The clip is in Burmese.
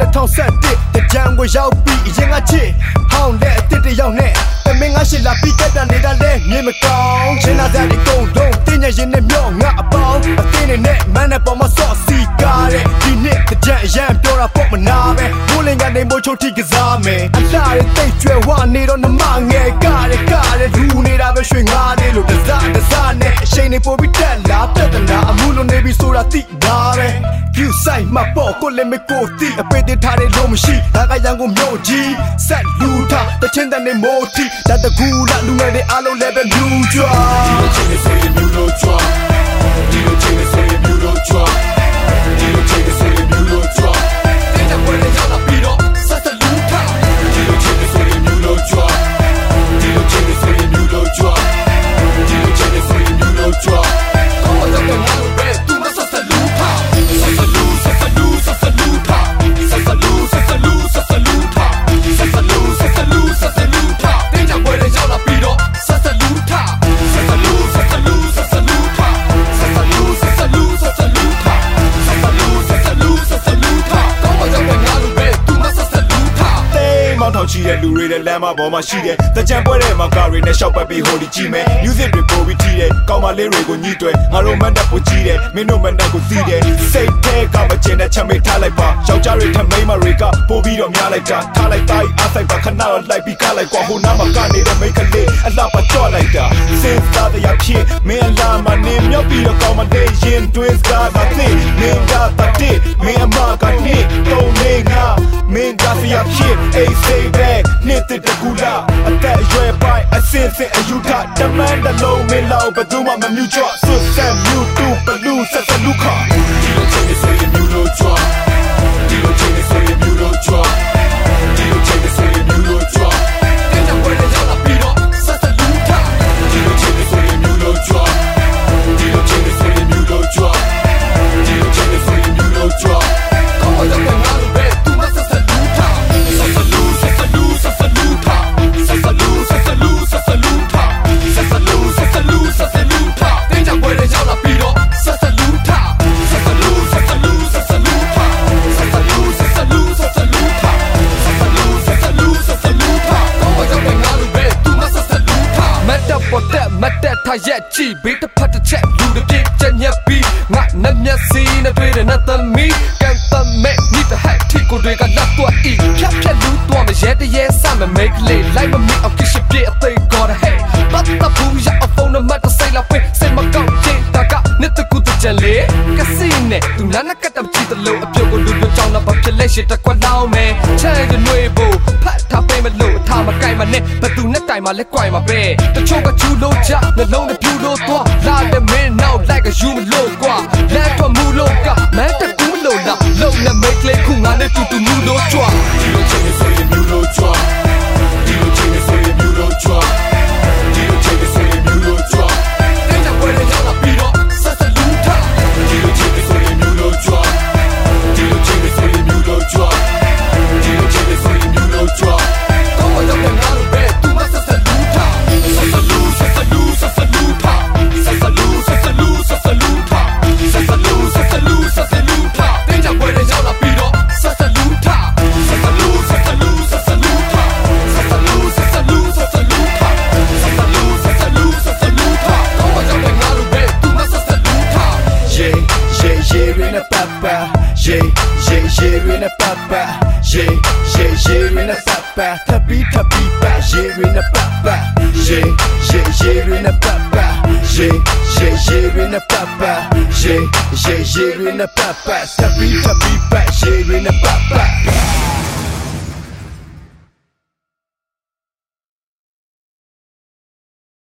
2011တကြံကိုရောက်ပြီးအရင်ကချစ်ဟောင်းတဲ့အစ်စ်တယောက်နဲ့တမင်းငါရှိလာပြီးတက်တာနေတာလဲမြင်မကောင်းရှင်းလာတဲ့ကုန်းလုံးတင်းညရင်နဲ့မြော့ငါအပေါင်းအတင်းနဲ့နဲ့မန်းနဲ့ပေါ်မှာစော့စီကားတဲ့ဒီနှစ်တကြံအရန်ပြောတာပေါ့မနာပဲမိုးလင်ကနေမိုးချိုထိကစားမယ်အလားရဲ့တိတ်ကျွဲဝနေတော့နမငယ်ကားတဲ့ကားတဲ့လူနေတာပဲရွှေငါးလေးလို့တစားတစားနဲ့အရှိန်နေပို့ပြီးတက်လာပြဿနာအမှုလို့နေပြီးဆိုတာသိပါပဲ view site မှာပေါ့ကိုလည်းမကိုတီအပေတထားတဲ့လုံးမရှိဒါကရန်ကုန်မြို့ကြီးဆက်လူထားတချင်းတဲ့နေမိုတီတတကူလာလူငယ်တွေအားလုံးလည်းပဲလူကြွားဒီလိုချင်းနေဆိုရင်မျိုးလို့ကြွားဒီလိုချင်းနေဆိုရင်မျိုးလို့ကြွား မောင်းထောင်ချီတဲ့လူတွေတဲ့လမ်းမပေါ်မှာရှိတယ်။တကြံပွဲတဲ့မှာကားတွေနဲ့ရှောက်ပတ်ပြီးဟိုဒီကြည့်မယ်။ music တွေပို့ပြီးထီးတယ်။ကောင်းမလေးတွေကိုညှိတွယ်ငါတို့မန်တပ်ကိုကြီးတယ်။မင်းတို့မန်တပ်ကိုစီးတယ်။စိတ်ထဲကမကျင်တဲ့ချက်မေးထားလိုက်ပါ။ယောက်ျားတွေထမိန်းမတွေကပို့ပြီးတော့များလိုက်တာ။ထားလိုက်သားအားဆိုင်ပါခဏတော့လိုက်ပြီးကားလိုက်ကွာဟိုနားမှာကနေတော့မိတ်ကလေးအလှပါကြော့လိုက်တာ။စဉ်းစားတဲ့ရဖြစ်မင်းအလားမနေမြောက်ပြီးတော့ကောင်းမလေးရင်တွင်းစားတာသိမင်းကတတိမင်းအမကနှစ်တုံးနေငါမ င်းကဖျားဖြစ်အိတ်စိတ်ပဲနှစ်တကူလာအသက်အရွယ်ပိုင်းအစင်စင်အယူထတမန်တလုံးမင်းလောက်ဘယ်သူမှမမြူချော့ဆွတ်ဆက်မြူတူဘလူးဆက် ထားရက်ကြည့်ဘေးတစ်ဖက်တစ်ချက်လူတစ်ပြည့်ချက်ညက်ပြီးငါနဲ့မျက်စိနဲ့တွေ့တဲ့နတ်သမီးကန်တမဲမိတဲ့ဟက်တီကိုတွေကလက်တော့ဤဖြတ်ဖြတ်လူတော့မရဲတရဲစမမိတ်ကလေးလိုက်မမီအောင်ကိရှပြည့်အသိကောတဲ့ဟဲ့ပတ်တပ်ဘူးရအဖုန်းနံပါတ်တစ်စိတ်လာပင်းစိတ်မကောက်ချင်းတကနှစ်တကူတကြလေကစီနဲ့သူနာနာကတ်တကြည့်တလို့အပြုတ်ကိုလူပြောကြောင်းတော့ဘာဖြစ်လဲရှစ်တကွက်လောင်းမယ်ချဲရနွေဖို့ဖတ်ထားပေးမလို့ထားမကြိုက်မ နဲ့ဘသူနဲ့တိုင်မှလဲကြွိုင်မှာပဲတချို့ကကျူလို့ချနှလုံးနဲ့ပြူလို့သွားလာတဲ့မင်းနောက်လိုက်ကယူမလို့ကွာလက်ထွက်မှုလို့ကမန်း j'ai une papa. J'ai, j'ai, j'ai une papa. J'ai, j'ai, j'ai une papa. Tapi, tapi, j'ai une papa. J'ai, j'ai, j'ai une papa. J'ai, j'ai, j'ai une papa. J'ai, j'ai, j'ai une papa. Tapi, tapi,